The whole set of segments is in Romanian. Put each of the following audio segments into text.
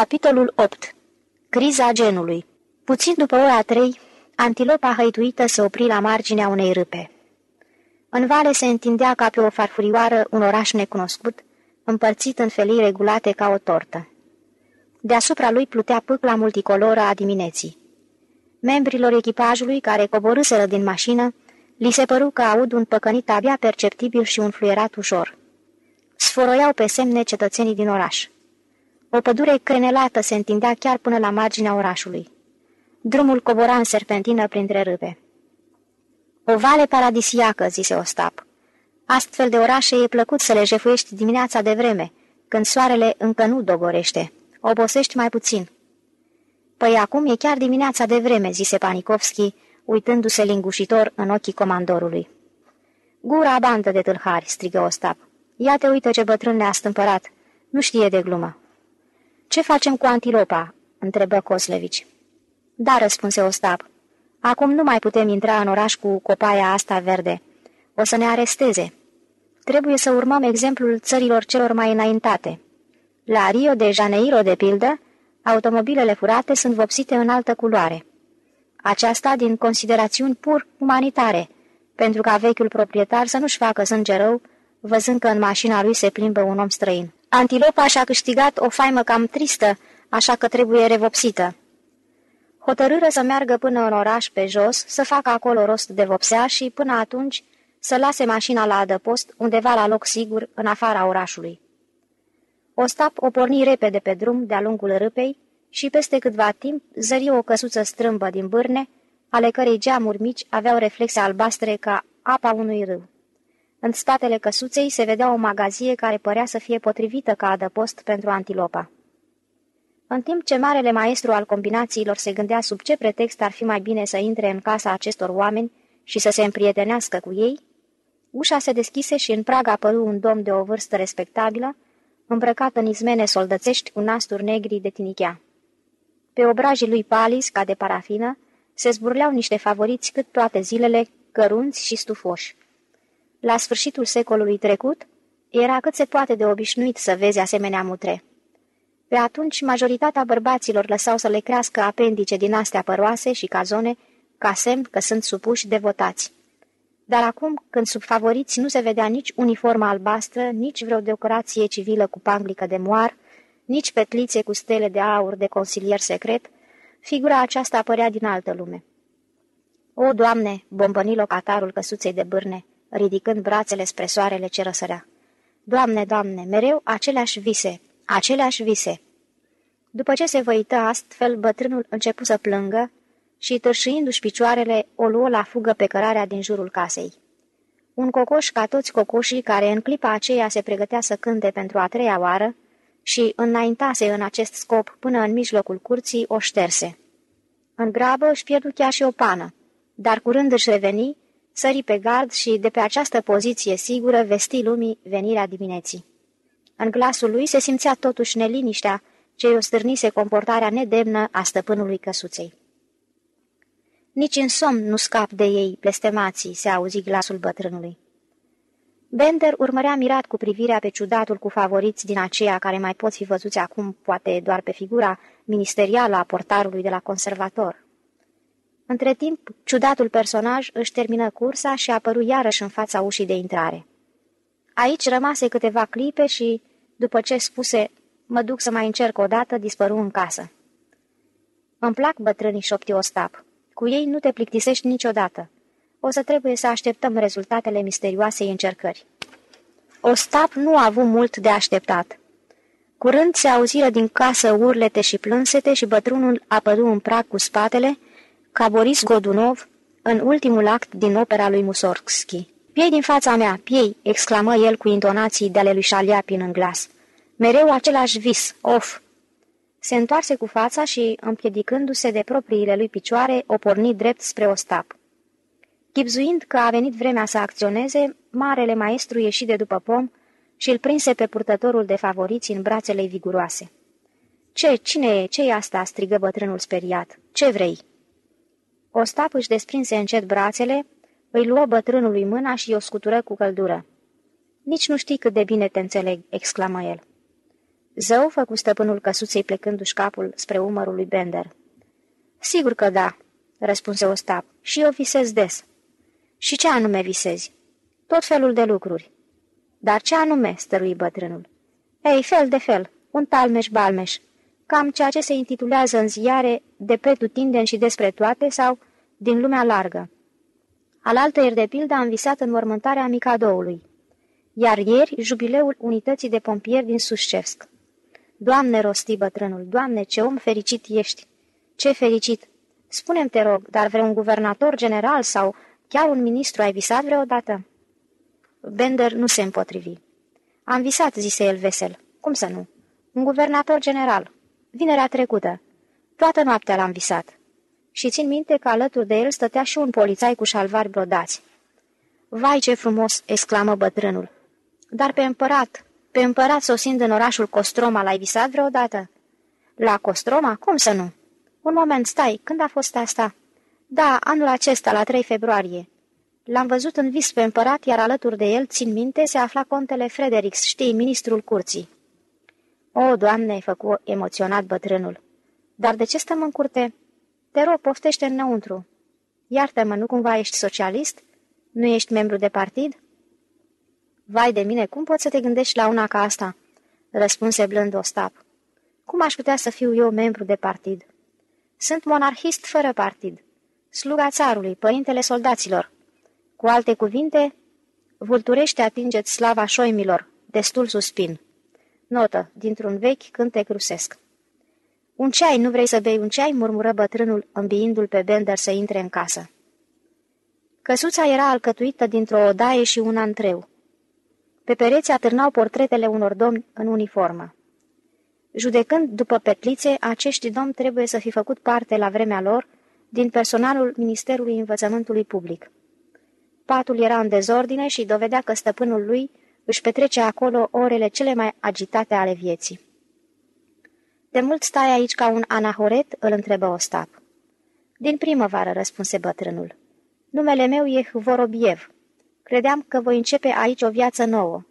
Capitolul 8 Criza genului Puțin după ora trei, antilopa hăituită se opri la marginea unei râpe. În vale se întindea ca pe o farfurioară un oraș necunoscut, împărțit în felii regulate ca o tortă. Deasupra lui plutea pâcla multicoloră a dimineții. Membrilor echipajului care coborâseră din mașină, li se păru că aud un păcănit abia perceptibil și un fluierat ușor. Sforoiau pe semne cetățenii din oraș. O pădure crenelată se întindea chiar până la marginea orașului. Drumul cobora în serpentină printre râpe. O vale paradisiacă, zise Ostap. Astfel de orașe e plăcut să le jefuiești dimineața de vreme, când soarele încă nu dogorește. Obosești mai puțin. Păi acum e chiar dimineața de vreme, zise Panikovski, uitându-se lingușitor în ochii comandorului. Gura bandă de tâlhari, strigă Ostap. Ia te uită ce bătrân ne-a stâmpărat. Nu știe de glumă. Ce facem cu antilopa?" întrebă Coslevici. Da, răspunse Ostap. Acum nu mai putem intra în oraș cu copaia asta verde. O să ne aresteze. Trebuie să urmăm exemplul țărilor celor mai înaintate. La Rio de Janeiro, de pildă, automobilele furate sunt vopsite în altă culoare. Aceasta din considerațiuni pur umanitare, pentru ca vechiul proprietar să nu-și facă sânge rău, văzând că în mașina lui se plimbă un om străin. Antilopa și-a câștigat o faimă cam tristă, așa că trebuie revopsită. Hotărâră să meargă până în oraș pe jos, să facă acolo rost de vopsea și, până atunci, să lase mașina la adăpost, undeva la loc sigur, în afara orașului. Ostap o porni repede pe drum de-a lungul râpei și peste câtva timp zări o căsuță strâmbă din bârne, ale cărei geamuri mici aveau reflexe albastre ca apa unui râu. În spatele căsuței se vedea o magazie care părea să fie potrivită ca adăpost pentru antilopa. În timp ce marele maestru al combinațiilor se gândea sub ce pretext ar fi mai bine să intre în casa acestor oameni și să se împrietenească cu ei, ușa se deschise și în prag apăru un domn de o vârstă respectabilă, îmbrăcat în izmene soldățești cu nasturi negri de tinichea. Pe obrajii lui palis, ca de parafină, se zburleau niște favoriți cât toate zilele, cărunți și stufoși. La sfârșitul secolului trecut, era cât se poate de obișnuit să vezi asemenea mutre. Pe atunci, majoritatea bărbaților lăsau să le crească apendice din astea păroase și cazone, ca semn că sunt supuși devotați. Dar acum, când sub favoriți nu se vedea nici uniforma albastră, nici vreo decorație civilă cu panglică de moar, nici petlițe cu stele de aur de consilier secret, figura aceasta apărea din altă lume. O, Doamne!" bombăni locatarul căsuței de bârne, ridicând brațele spre soarele ce răsărea. Doamne, Doamne, mereu aceleași vise, aceleași vise. După ce se văită astfel, bătrânul începu să plângă și, târșuindu-și picioarele, o luă la fugă pe cărarea din jurul casei. Un cocoș ca toți cocoșii care în clipa aceea se pregătea să cânte pentru a treia oară și înaintase în acest scop până în mijlocul curții, o șterse. În grabă își pierdu chiar și o pană, dar curând își reveni, sări pe gard și, de pe această poziție sigură, vesti lumii venirea dimineții. În glasul lui se simțea totuși neliniștea ce îi stârnise comportarea nedemnă a stăpânului căsuței. Nici în somn nu scap de ei, blestemații, se auzi glasul bătrânului. Bender urmărea mirat cu privirea pe ciudatul cu favoriți din aceea care mai pot fi văzuți acum, poate doar pe figura ministerială a portarului de la conservator. Între timp, ciudatul personaj își termină cursa și a apărut iarăși în fața ușii de intrare. Aici rămase câteva clipe și, după ce spuse, mă duc să mai încerc o dată, dispăru în casă. Îmi plac bătrânii șopti Ostap. Cu ei nu te plictisești niciodată. O să trebuie să așteptăm rezultatele misterioasei încercări. Ostap nu a avut mult de așteptat. Curând se auziră din casă urlete și plânsete și bătrânul apăru în prag cu spatele, ca Boris Godunov, în ultimul act din opera lui Mussorgsky. Piei din fața mea, piei!" exclamă el cu intonații de ale lui Șaliapin în glas. Mereu același vis, of!" Se întoarse cu fața și, împiedicându-se de propriile lui picioare, o porni drept spre Ostap. Chipzuind că a venit vremea să acționeze, marele maestru ieși de după pom și îl prinse pe purtătorul de favoriți în brațele viguroase. Ce? Cine e? ce e asta?" strigă bătrânul speriat. Ce vrei?" Ostap își desprinse încet brațele, îi luă bătrânului mâna și o scutură cu căldură. Nici nu știi cât de bine te înțeleg," exclamă el. Zău făcu stăpânul căsuței plecându-și capul spre umărul lui Bender. Sigur că da, răspunse Ostap, și eu visez des. Și ce anume visezi? Tot felul de lucruri. Dar ce anume, stărui bătrânul? Ei, fel de fel, un talmeș-balmeș, cam ceea ce se intitulează în ziare de pretutindeni și despre toate sau din lumea largă. Alaltă ieri de pildă am visat în mormântarea Micadoului, iar ieri jubileul unității de pompieri din Sușcevsk. Doamne, rosti bătrânul, Doamne, ce om fericit ești! Ce fericit! Spune-mi, te rog, dar vreun guvernator general sau chiar un ministru ai visat vreodată?" Bender nu se împotrivi. Am visat," zise el vesel. Cum să nu? Un guvernator general. Vinerea trecută. Toată noaptea l-am visat. Și țin minte că alături de el stătea și un polițai cu șalvari brodați. Vai, ce frumos!" exclamă bătrânul. Dar pe împărat, pe împărat sosind în orașul Costroma, l-ai visat vreodată?" La Costroma? Cum să nu?" Un moment, stai, când a fost asta?" Da, anul acesta, la 3 februarie." L-am văzut în vis pe împărat, iar alături de el, țin minte, se afla contele Fredericks, știi, ministrul curții. O, doamne, făcu emoționat bătrânul. Dar de ce stăm în curte? Te rog, poftește înăuntru. Iartă-mă, nu cumva ești socialist? Nu ești membru de partid? Vai de mine, cum poți să te gândești la una ca asta? Răspunse blând Ostap. Cum aș putea să fiu eu membru de partid? Sunt monarhist fără partid. Sluga țarului, părintele soldaților. Cu alte cuvinte, vulturește atingeți slava șoimilor, destul suspin. Notă, dintr-un vechi cântec rusesc. Un ceai, nu vrei să bei un ceai?" murmură bătrânul, îmbiindu-l pe Bender să intre în casă. Căsuța era alcătuită dintr-o odaie și un antreu. Pe pereți atârnau portretele unor domni în uniformă. Judecând după petlițe, acești domni trebuie să fi făcut parte la vremea lor din personalul Ministerului Învățământului Public. Patul era în dezordine și dovedea că stăpânul lui își petrece acolo orele cele mai agitate ale vieții. De mult stai aici ca un anahoret?" îl întrebă Ostap. Din primăvară," răspunse bătrânul. Numele meu e Vorobiev. Credeam că voi începe aici o viață nouă.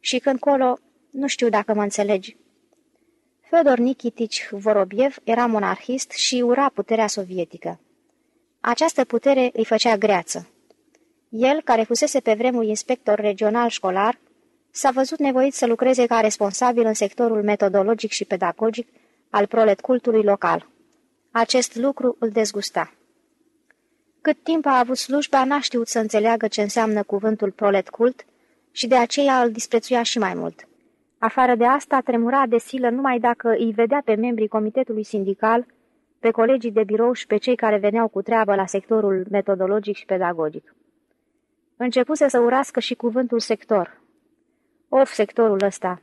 Și când colo, nu știu dacă mă înțelegi. Fedor Nikitici Vorobiev era monarhist și ura puterea sovietică. Această putere îi făcea greață. El, care fusese pe vremuri inspector regional școlar, s-a văzut nevoit să lucreze ca responsabil în sectorul metodologic și pedagogic al prolet cultului local. Acest lucru îl dezgusta. Cât timp a avut slujba, n-a știut să înțeleagă ce înseamnă cuvântul prolet cult și de aceea îl disprețuia și mai mult. Afară de asta, tremura de silă numai dacă îi vedea pe membrii comitetului sindical, pe colegii de birou și pe cei care veneau cu treabă la sectorul metodologic și pedagogic. Începuse să urască și cuvântul sector. Of, sectorul ăsta!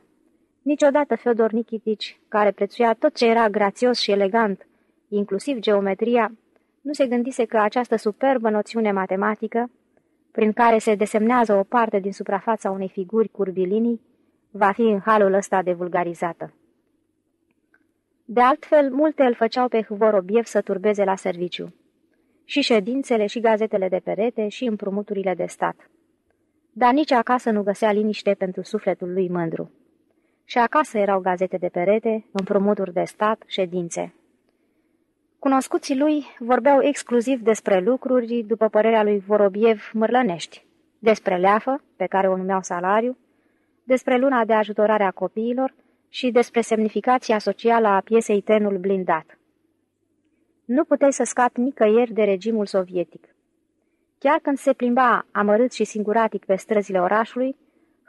Niciodată Feodor Nikitici, care prețuia tot ce era grațios și elegant, inclusiv geometria, nu se gândise că această superbă noțiune matematică, prin care se desemnează o parte din suprafața unei figuri curvilinii, va fi în halul ăsta de vulgarizată. De altfel, multe îl făceau pe Hvorobiev să turbeze la serviciu și ședințele, și gazetele de perete, și împrumuturile de stat. Dar nici acasă nu găsea liniște pentru sufletul lui mândru. Și acasă erau gazete de perete, împrumuturi de stat, ședințe. Cunoscuții lui vorbeau exclusiv despre lucruri, după părerea lui Vorobiev, mărlănești, despre leafă, pe care o numeau salariu, despre luna de ajutorare a copiilor și despre semnificația socială a piesei Trenul blindat. Nu puteai să scapi nicăieri de regimul sovietic. Chiar când se plimba amărât și singuratic pe străzile orașului,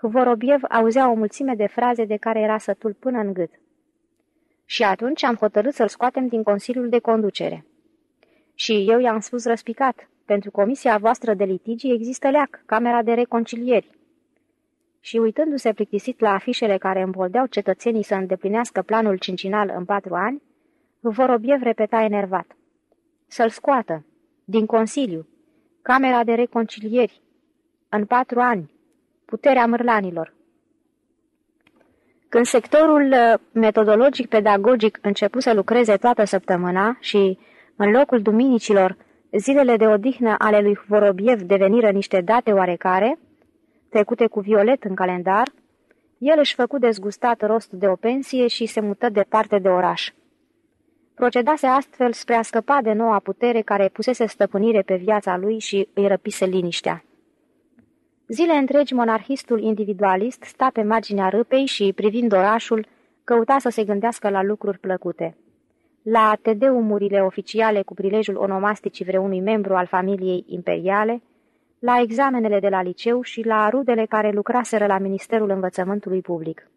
Vorobiev auzea o mulțime de fraze de care era sătul până în gât. Și atunci am hotărât să-l scoatem din Consiliul de Conducere. Și eu i-am spus răspicat, pentru comisia voastră de litigi există leac, Camera de Reconcilieri. Și uitându-se plictisit la afișele care îmboldeau cetățenii să îndeplinească planul cincinal în patru ani, Vorobiev repeta enervat. Să-l scoată, din Consiliu, Camera de Reconcilieri, în patru ani, puterea mârlanilor. Când sectorul uh, metodologic-pedagogic începu să lucreze toată săptămâna și, în locul duminicilor, zilele de odihnă ale lui Vorobiev deveniră niște date oarecare, trecute cu violet în calendar, El își făcu dezgustat rost de o pensie și se mută departe de oraș. Procedase astfel spre a scăpa de noua putere care pusese stăpânire pe viața lui și îi răpise liniștea. Zile întregi, monarhistul individualist sta pe marginea râpei și, privind orașul, căuta să se gândească la lucruri plăcute. La tedeumurile oficiale cu prilejul onomasticii vreunui membru al familiei imperiale, la examenele de la liceu și la rudele care lucraseră la Ministerul Învățământului Public.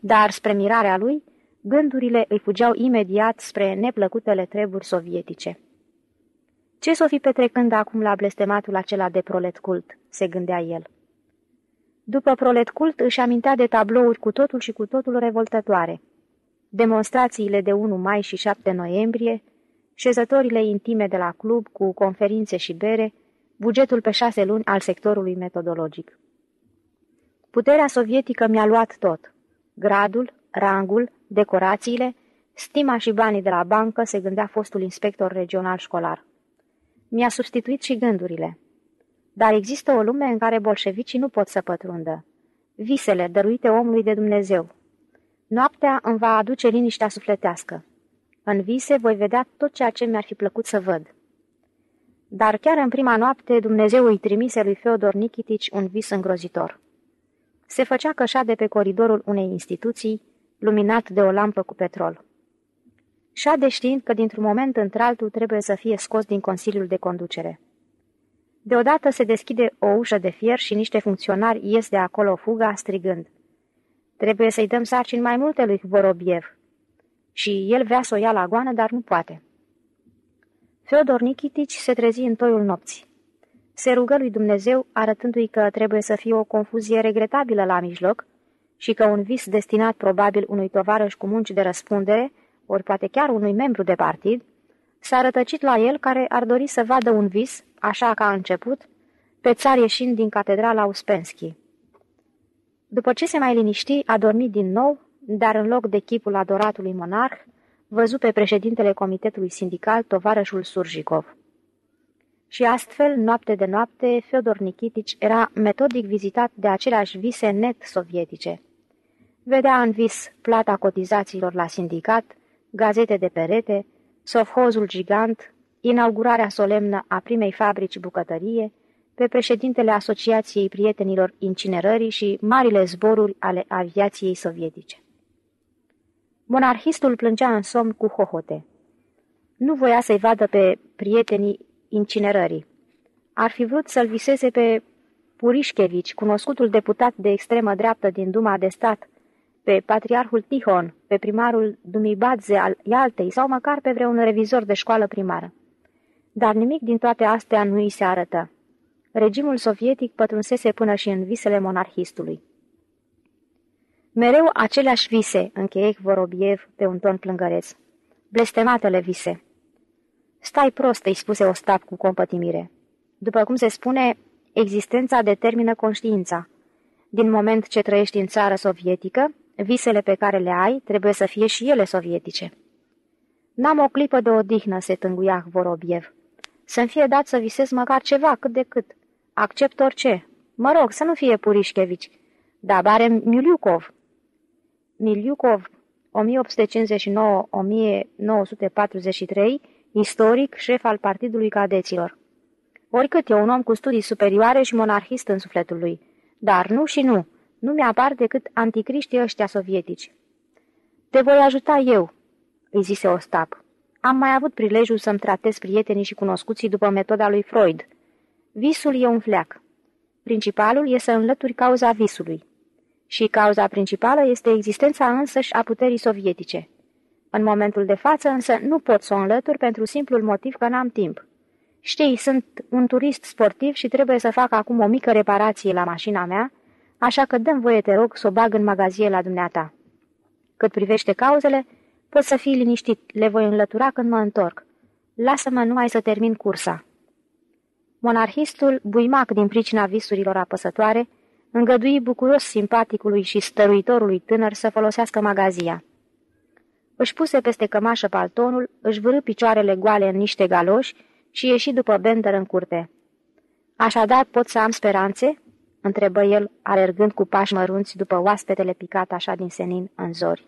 Dar, spre mirarea lui, gândurile îi fugeau imediat spre neplăcutele treburi sovietice. Ce s-o fi petrecând acum la blestematul acela de prolet cult?" se gândea el. După prolet cult își amintea de tablouri cu totul și cu totul revoltătoare. Demonstrațiile de 1 mai și 7 noiembrie, șezătorile intime de la club cu conferințe și bere, bugetul pe șase luni al sectorului metodologic. Puterea sovietică mi-a luat tot. Gradul, rangul, decorațiile, stima și banii de la bancă, se gândea fostul inspector regional școlar. Mi-a substituit și gândurile. Dar există o lume în care bolșevicii nu pot să pătrundă. Visele dăruite omului de Dumnezeu. Noaptea îmi va aduce liniștea sufletească. În vise voi vedea tot ceea ce mi-ar fi plăcut să văd. Dar chiar în prima noapte Dumnezeu îi trimise lui Feodor Nikitici un vis îngrozitor. Se făcea cășa de pe coridorul unei instituții, luminat de o lampă cu petrol. Șade știind că dintr-un moment într-altul trebuie să fie scos din Consiliul de Conducere. Deodată se deschide o ușă de fier și niște funcționari ies de acolo fuga strigând. Trebuie să-i dăm sarcini mai multe lui Vorobiev. Și el vrea să o ia la goană, dar nu poate. Feodor Nikitici se trezi în toiul nopții. Se rugă lui Dumnezeu, arătându-i că trebuie să fie o confuzie regretabilă la mijloc și că un vis destinat probabil unui tovarăș cu munci de răspundere, ori poate chiar unui membru de partid, s-a rătăcit la el care ar dori să vadă un vis, așa ca a început, pe țar ieșind din catedrala Uspenschi. După ce se mai liniști, a dormit din nou, dar în loc de chipul adoratului monarh, văzu pe președintele comitetului sindical, tovarășul Surjikov. Și astfel, noapte de noapte, Feodor Nikitici era metodic vizitat de aceleași vise net sovietice. Vedea în vis plata cotizațiilor la sindicat, gazete de perete, sovhozul gigant, inaugurarea solemnă a primei fabrici bucătărie, pe președintele Asociației Prietenilor Incinerării și marile zboruri ale aviației sovietice. Monarhistul plângea în somn cu hohote. Nu voia să-i vadă pe prietenii incinerării. Ar fi vrut să-l viseze pe Purișchevici, cunoscutul deputat de extremă dreaptă din Duma de Stat, pe patriarhul Tihon, pe primarul Dumibadze al Ialtei sau măcar pe vreun revizor de școală primară. Dar nimic din toate astea nu îi se arătă. Regimul sovietic pătrunsese până și în visele monarhistului. Mereu aceleași vise, încheie Vorobiev pe un ton plângăreț. Blestematele vise. Stai prost, îi spuse Ostap cu compătimire. După cum se spune, existența determină conștiința. Din moment ce trăiești în țară sovietică, visele pe care le ai trebuie să fie și ele sovietice. N-am o clipă de odihnă, se tânguia Vorobiev. Să-mi fie dat să visez măcar ceva, cât de cât. Accept orice. Mă rog, să nu fie Purișchevici. Dar bare Miliukov. Miliukov, 1859-1943, istoric, șef al Partidului Cadeților. Oricât e un om cu studii superioare și monarhist în sufletul lui. Dar nu și nu. Nu mi-apar decât anticriștii ăștia sovietici. Te voi ajuta eu, îi zise Ostap. Am mai avut prilejul să-mi tratez prietenii și cunoscuții după metoda lui Freud. Visul e un fleac. Principalul e să înlături cauza visului. Și cauza principală este existența însăși a puterii sovietice. În momentul de față însă nu pot să o înlătur pentru simplul motiv că n-am timp. Știi, sunt un turist sportiv și trebuie să fac acum o mică reparație la mașina mea, așa că dăm voie, te rog, să o bag în magazie la dumneata. Cât privește cauzele, poți să fii liniștit, le voi înlătura când mă întorc. Lasă-mă numai să termin cursa. Monarhistul, buimac din pricina visurilor apăsătoare, îngădui bucuros simpaticului și stăruitorului tânăr să folosească magazia. Își puse peste cămașă paltonul, își vârâ picioarele goale în niște galoși și ieși după Bender în curte. Așadar pot să am speranțe?" Întrebă el, alergând cu pași mărunți după oaspetele picat așa din senin în zori.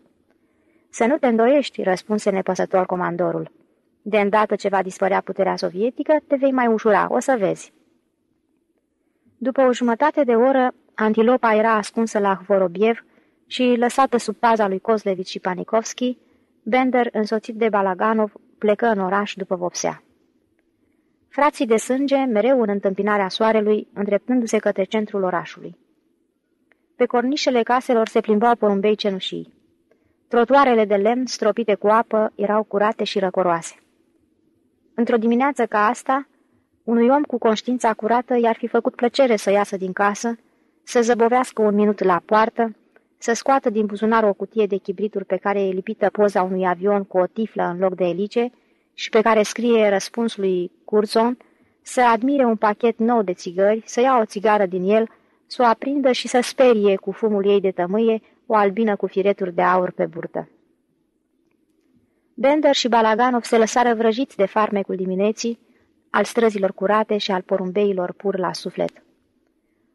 Să nu te îndoiești, răspunse nepăsător comandorul. De îndată ce va dispărea puterea sovietică, te vei mai ușura, o să vezi. După o jumătate de oră, antilopa era ascunsă la Vorobiev și, lăsată sub paza lui Kozlevici și Panikovski, Bender, însoțit de Balaganov, plecă în oraș după vopsea. Frații de sânge, mereu în întâmpinarea soarelui, îndreptându-se către centrul orașului. Pe cornișele caselor se plimbau porumbei cenușii. Trotuarele de lemn, stropite cu apă, erau curate și răcoroase. Într-o dimineață ca asta, unui om cu conștiința curată i-ar fi făcut plăcere să iasă din casă, să zăbovească un minut la poartă, să scoată din buzunar o cutie de chibrituri pe care e lipită poza unui avion cu o tiflă în loc de elice și pe care scrie răspunsul lui Curzon, să admire un pachet nou de țigări, să ia o țigară din el, să o aprindă și să sperie cu fumul ei de tămâie o albină cu fireturi de aur pe burtă. Bender și Balaganov se lăsară vrăjiți de farmecul dimineții, al străzilor curate și al porumbeilor pur la suflet.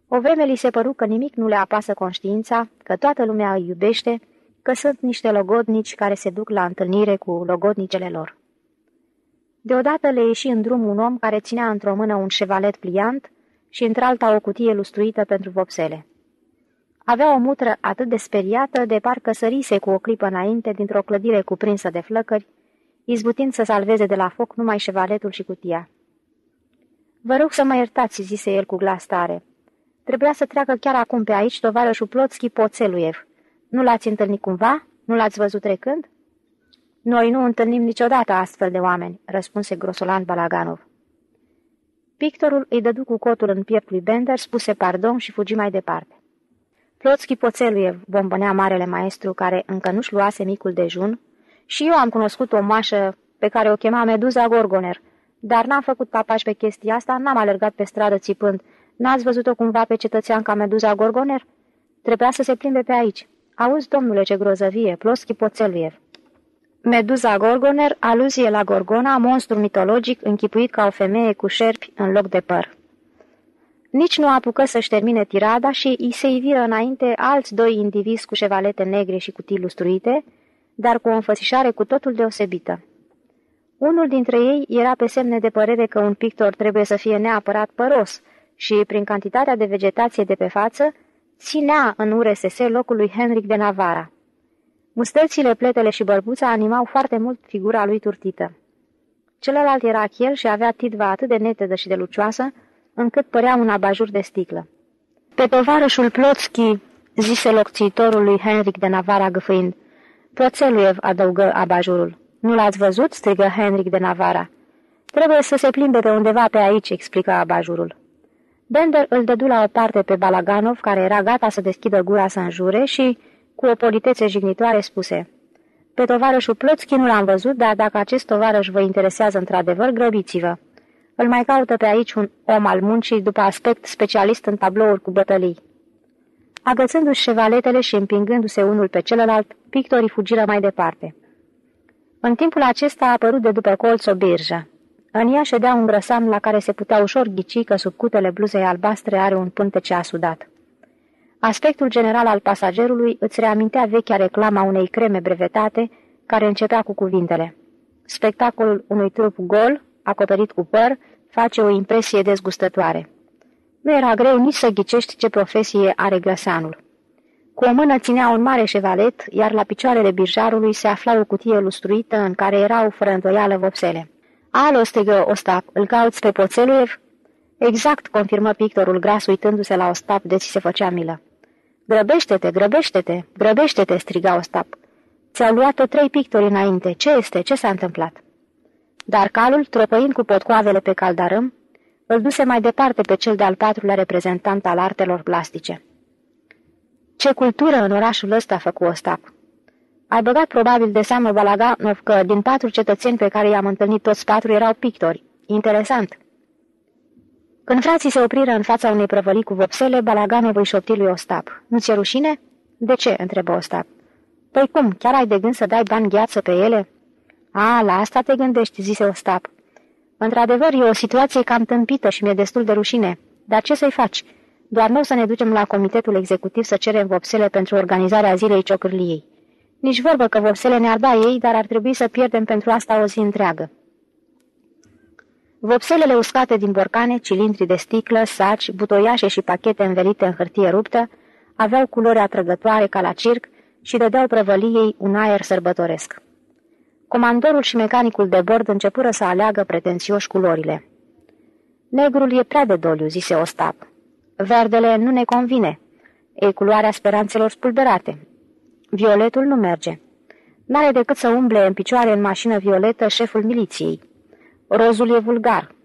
O vreme li se păru că nimic nu le apasă conștiința, că toată lumea îi iubește, că sunt niște logodnici care se duc la întâlnire cu logodnicele lor. Deodată le ieși în drum un om care ținea într-o mână un șevalet pliant și într-alta o cutie lustruită pentru vopsele. Avea o mutră atât de speriată, de parcă sărise cu o clipă înainte dintr-o clădire cuprinsă de flăcări, izbutind să salveze de la foc numai șevaletul și cutia. Vă rog să mă iertați," zise el cu glas tare. Trebuia să treacă chiar acum pe aici tovarășul Plotski Poțeluiev. Nu l-ați întâlnit cumva? Nu l-ați văzut trecând?" Noi nu întâlnim niciodată astfel de oameni," răspunse grosolan Balaganov. Pictorul îi dădu cu cotul în piept lui Bender, spuse pardon și fugi mai departe. Plotski Poțeluiev, bombănea marele maestru care încă nu-și luase micul dejun, și eu am cunoscut o mașă pe care o chema Meduza Gorgoner, dar n-am făcut papași pe chestia asta, n-am alergat pe stradă țipând. N-ați văzut-o cumva pe cetățean ca Meduza Gorgoner? Trebuia să se plimbe pe aici. Auzi, domnule, ce grozăvie, Ploschi Poțeluiev. Meduza Gorgoner, aluzie la Gorgona, monstru mitologic închipuit ca o femeie cu șerpi în loc de păr. Nici nu apucă să-și termine tirada și îi se iviră înainte alți doi indivizi cu șevalete negre și cutii lustruite, dar cu o înfățișare cu totul deosebită. Unul dintre ei era pe semne de părere că un pictor trebuie să fie neapărat păros și, prin cantitatea de vegetație de pe față, ținea în URSS locul lui Henric de Navara. Mustățile, pletele și bărbuța animau foarte mult figura lui turtită. Celălalt era chel și avea titva atât de netedă și de lucioasă, încât părea un abajur de sticlă. Pe tovarășul Plotski, zise locțitorul lui Henric de Navara gâfâind, Proțeluiev adăugă abajurul. Nu l-ați văzut?" strigă Henric de Navara. Trebuie să se plimbe pe undeva pe aici," explică abajurul. Bender îl dădu la o parte pe Balaganov, care era gata să deschidă gura să înjure și, cu o politețe jignitoare, spuse Pe tovarășul Plotski nu l-am văzut, dar dacă acest tovarăș vă interesează într-adevăr, grăbiți-vă. Îl mai caută pe aici un om al muncii, după aspect specialist în tablouri cu bătălii. Agățându-și șevaletele și împingându-se unul pe celălalt, pictorii fugiră mai departe. În timpul acesta a apărut de după colț o birjă. În ea ședea un grăsam la care se putea ușor ghici că sub cutele bluzei albastre are un pântece asudat. Aspectul general al pasagerului îți reamintea vechea reclama unei creme brevetate, care începea cu cuvintele. Spectacolul unui trup gol, acoperit cu păr, face o impresie dezgustătoare. Nu era greu nici să ghicești ce profesie are grăsanul. Cu o mână ținea un mare șevalet, iar la picioarele birjarului se afla o cutie lustruită în care erau fără îndoială vopsele. Alo, strigă Ostap, îl cauți pe Poțeluev? Exact, confirmă pictorul gras uitându-se la Ostap de ți se făcea milă. Grăbește-te, grăbește-te, grăbește-te, striga Ostap. Ți-au luat-o trei pictori înainte. Ce este? Ce s-a întâmplat? Dar calul, tropăind cu potcoavele pe caldarâm, îl duse mai departe pe cel de-al patrulea reprezentant al artelor plastice. Ce cultură în orașul ăsta a făcut Ostap! Ai băgat probabil de seamă Balaganov că din patru cetățeni pe care i-am întâlnit toți patru erau pictori. Interesant! Când frații se opriră în fața unei prăvălii cu vopsele, Balaganov îi șopti lui Ostap. Nu ți-e rușine? De ce? întrebă Ostap. Păi cum, chiar ai de gând să dai bani gheață pe ele? A, la asta te gândești, zise Ostap. Într-adevăr, e o situație cam tâmpită și mi-e destul de rușine. Dar ce să-i faci? Doar nu o să ne ducem la comitetul executiv să cerem vopsele pentru organizarea zilei ciocârliei. Nici vorbă că vopsele ne-ar da ei, dar ar trebui să pierdem pentru asta o zi întreagă. Vopselele uscate din borcane, cilindri de sticlă, saci, butoiașe și pachete învelite în hârtie ruptă, aveau culori atrăgătoare ca la circ și dădeau prăvăliei un aer sărbătoresc. Comandorul și mecanicul de bord începură să aleagă pretențioși culorile. Negrul e prea de doliu, zise Ostap. Verdele nu ne convine. E culoarea speranțelor spulberate. Violetul nu merge. N-are decât să umble în picioare în mașină violetă șeful miliției. Rozul e vulgar.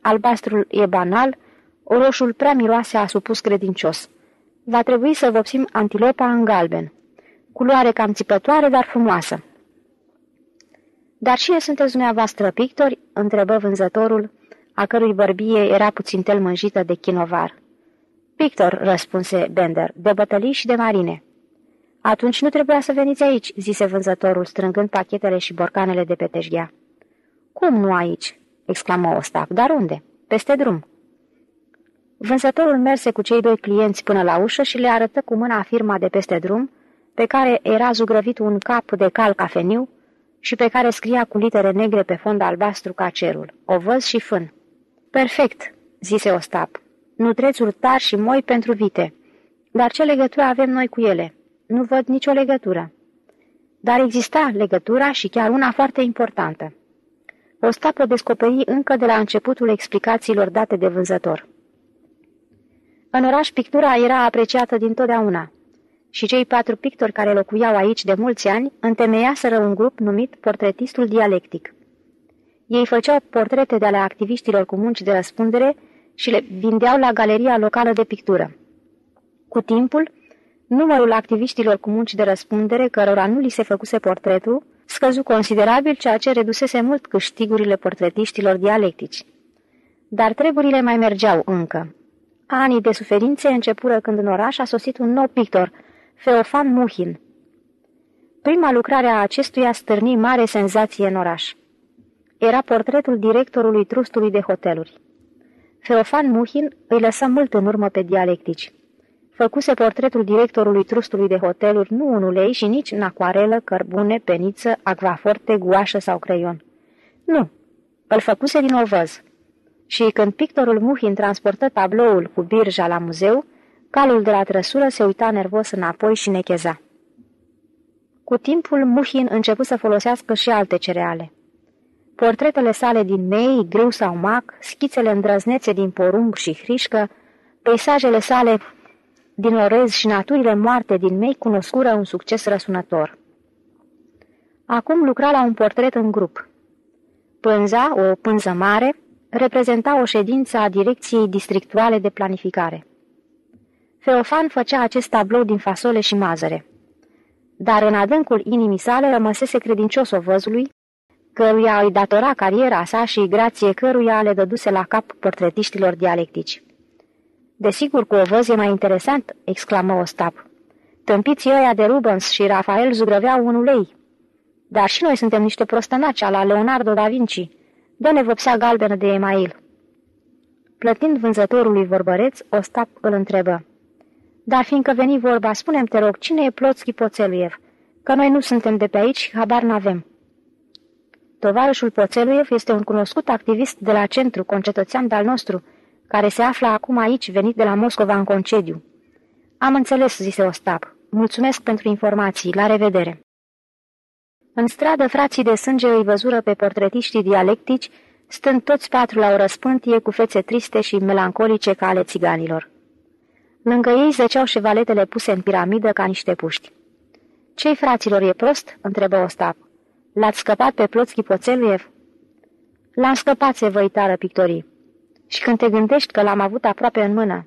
Albastrul e banal. Roșul prea miroase a supus credincios. Va trebui să vopsim antilopa în galben. Culoare cam țipătoare, dar frumoasă. Dar cine sunteți dumneavoastră pictori?" întrebă vânzătorul, a cărui bărbie era puțin telmânjită de chinovar. Pictor, răspunse Bender, de bătălii și de marine. Atunci nu trebuia să veniți aici, zise vânzătorul, strângând pachetele și borcanele de pe teșghea. Cum nu aici?" exclamă Ostap. Dar unde? Peste drum." Vânzătorul merse cu cei doi clienți până la ușă și le arătă cu mâna firma de peste drum, pe care era zugrăvit un cap de cal cafeniu și pe care scria cu litere negre pe fond albastru ca cerul, ovăz și fân. Perfect, zise Ostap. Nutrețuri tari și moi pentru vite. Dar ce legătură avem noi cu ele? Nu văd nicio legătură. Dar exista legătura și chiar una foarte importantă. Ostap o descoperi încă de la începutul explicațiilor date de vânzător. În oraș pictura era apreciată dintotdeauna și cei patru pictori care locuiau aici de mulți ani întemeiaseră un grup numit Portretistul Dialectic. Ei făceau portrete de ale activiștilor cu munci de răspundere și le vindeau la galeria locală de pictură. Cu timpul, numărul activiștilor cu munci de răspundere, cărora nu li se făcuse portretul, scăzu considerabil, ceea ce redusese mult câștigurile portretiștilor dialectici. Dar treburile mai mergeau încă. Anii de suferințe începură când în oraș a sosit un nou pictor, Feofan Muhin. Prima lucrare a acestuia stârni mare senzație în oraș. Era portretul directorului trustului de hoteluri. Feofan Muhin îi lăsă mult în urmă pe dialectici. Făcuse portretul directorului trustului de hoteluri nu în ulei și nici în acuarelă, cărbune, peniță, acvaforte, guașă sau creion. Nu, îl făcuse din ovăz. Și când pictorul Muhin transportă tabloul cu birja la muzeu, calul de la trăsură se uita nervos înapoi și necheza. Cu timpul, Muhin început să folosească și alte cereale. Portretele sale din mei, grâu sau mac, schițele îndrăznețe din porumb și hrișcă, peisajele sale din orez și naturile moarte din mei cunoscură un succes răsunător. Acum lucra la un portret în grup. Pânza, o pânză mare, reprezenta o ședință a Direcției Districtuale de Planificare. Feofan făcea acest tablou din fasole și mazăre. Dar în adâncul inimii sale rămăsese credincios ovăzului, căruia îi datora cariera sa și grație căruia le dăduse la cap portretiștilor dialectici. Desigur, cu ovăz e mai interesant," exclamă Ostap. Tâmpiții ăia de Rubens și Rafael zugrăveau un ulei. Dar și noi suntem niște prostănaci la Leonardo da Vinci. Dă-ne vopsea galbenă de email." Plătind vânzătorului vorbăreț, Ostap îl întrebă. Dar fiindcă veni vorba, spunem te rog, cine e Ploțchi Poțeluiev? Că noi nu suntem de pe aici, habar n-avem." Tovarășul Poțeluiev este un cunoscut activist de la centru, concetățean de-al nostru, care se află acum aici, venit de la Moscova în concediu. Am înțeles, zise Ostap. Mulțumesc pentru informații. La revedere. În stradă, frații de sânge îi văzură pe portretiștii dialectici, stând toți patru la o răspântie cu fețe triste și melancolice ca ale țiganilor. Lângă ei zăceau șevaletele puse în piramidă ca niște puști. Cei fraților e prost?" întrebă Ostap. L-ați scăpat pe Ploțchi Poțeluiev?" L-am scăpat, se văitară pictorii. Și când te gândești că l-am avut aproape în mână.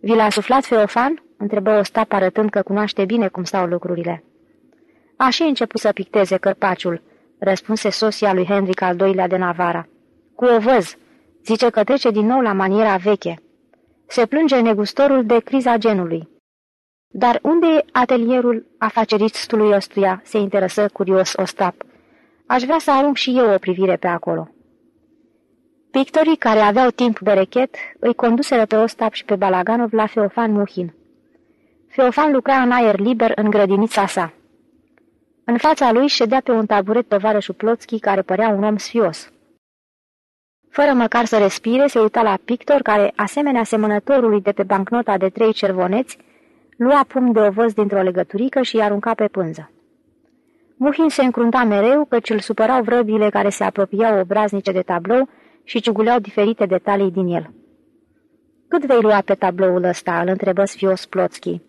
Vi l-a suflat Feofan? întrebă Ostap arătând că cunoaște bine cum stau lucrurile. A și început să picteze cărpaciul, răspunse sosia lui Henric al doilea de Navara. Cu o văz, zice că trece din nou la maniera veche. Se plânge negustorul de criza genului. Dar unde e atelierul afaceristului ăstuia? se interesă curios Ostap. Aș vrea să arunc și eu o privire pe acolo. Pictorii care aveau timp berechet îi conduseră pe Ostap și pe Balaganov la Feofan Muhin. Feofan lucra în aer liber în grădinița sa. În fața lui ședea pe un taburet tovarășul Plotski, care părea un om sfios. Fără măcar să respire, se uita la pictor, care, asemenea asemănătorului de pe bancnota de trei cervoneți, lua pumn de ovăz dintr-o legăturică și îi arunca pe pânză. Muhin se încrunta mereu, căci îl supărau vrăbile care se apropiau obraznice de tablou și ciuguleau diferite detalii din el. Cât vei lua pe tabloul ăsta?" îl întrebă sfios Plotski.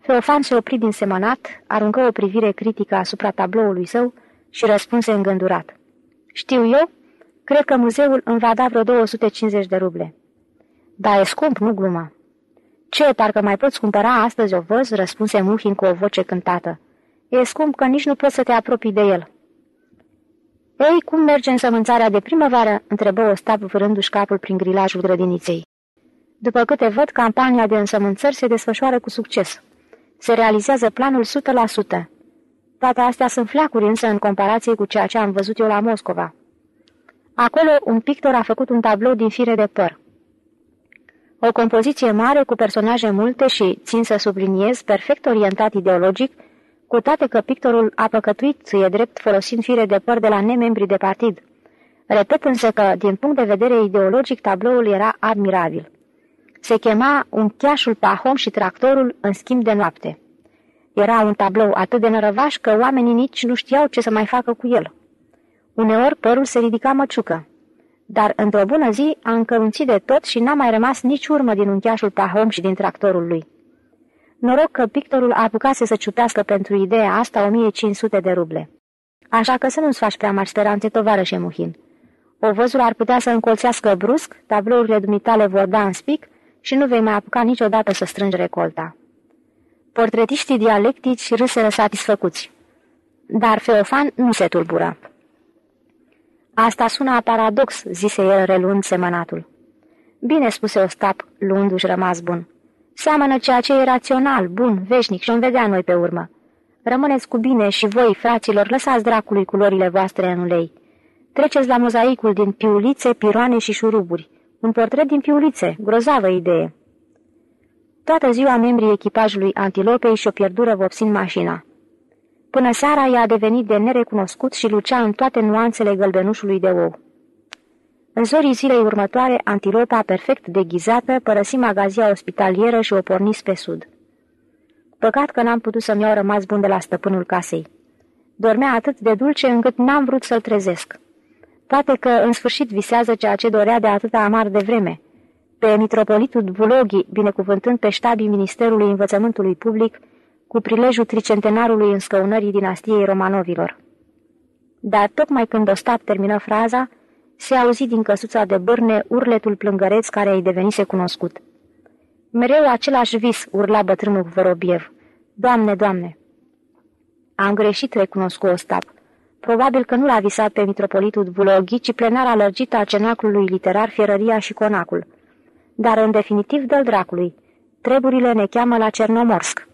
Feofan se opri din semănat, aruncă o privire critică asupra tabloului său și răspunse îngândurat. Știu eu? Cred că muzeul îmi va da vreo 250 de ruble." Da, e scump, nu gluma." Ce, parcă mai poți cumpăra astăzi o văz?" răspunse Muhin cu o voce cântată. E scump că nici nu poți să te apropii de el." Ei, cum merge însămânțarea de primăvară?" întrebă Ostap vârându-și capul prin grilajul grădiniței. După câte văd, campania de însămânțări se desfășoară cu succes. Se realizează planul 100%. Toate astea sunt fleacuri însă în comparație cu ceea ce am văzut eu la Moscova. Acolo un pictor a făcut un tablou din fire de păr. O compoziție mare cu personaje multe și, țin să subliniez, perfect orientat ideologic, cu toate că pictorul a păcătuit, e drept, folosind fire de păr de la nemembri de partid. Repet însă că, din punct de vedere ideologic, tabloul era admirabil. Se chema Un cheașul pahom și tractorul în schimb de noapte. Era un tablou atât de nărăvaș că oamenii nici nu știau ce să mai facă cu el. Uneori părul se ridica măciucă. Dar într-o bună zi a încărunțit de tot și n-a mai rămas nici urmă din uncheașul pahom și din tractorul lui. Noroc că pictorul a apucase să ciupească pentru ideea asta 1500 de ruble. Așa că să nu-ți faci prea mari speranțe, tovarășe Muhin. văzul ar putea să încolțească brusc, tablourile dumitale vor da în spic și nu vei mai apuca niciodată să strângi recolta. Portretiștii dialectici râseră satisfăcuți. Dar Feofan nu se tulbură. Asta sună a paradox, zise el reluând semănatul. Bine, spuse Ostap, luându-și rămas bun. Seamănă ceea ce e rațional, bun, veșnic și-o vedea noi pe urmă. Rămâneți cu bine și voi, fraților, lăsați dracului culorile voastre în ulei. Treceți la mozaicul din piulițe, piroane și șuruburi. Un portret din piulițe, grozavă idee. Toată ziua membrii echipajului antilopei și-o pierdură vopsind mașina. Până seara ea a devenit de nerecunoscut și lucea în toate nuanțele gălbenușului de ou. În zorii zilei următoare, antilopa, perfect deghizată, părăsi magazia ospitalieră și o porni pe sud. Păcat că n-am putut să-mi iau rămas bun de la stăpânul casei. Dormea atât de dulce încât n-am vrut să-l trezesc. Poate că în sfârșit visează ceea ce dorea de atâta amar de vreme. Pe mitropolitul Vuloghi, binecuvântând pe ștabii Ministerului Învățământului Public, cu prilejul tricentenarului înscăunării dinastiei Romanovilor. Dar tocmai când Ostap termină fraza, se auzi din căsuța de bârne urletul plângăreț care îi devenise cunoscut. Mereu același vis, urla bătrânul Vorobiev. Doamne, doamne! Am greșit, recunoscu Ostap. Probabil că nu l-a visat pe mitropolitul Vuloghi, ci plenara lărgită a cenaclului literar Fierăria și Conacul. Dar, în definitiv, dă dracului. Treburile ne cheamă la Cernomorsk.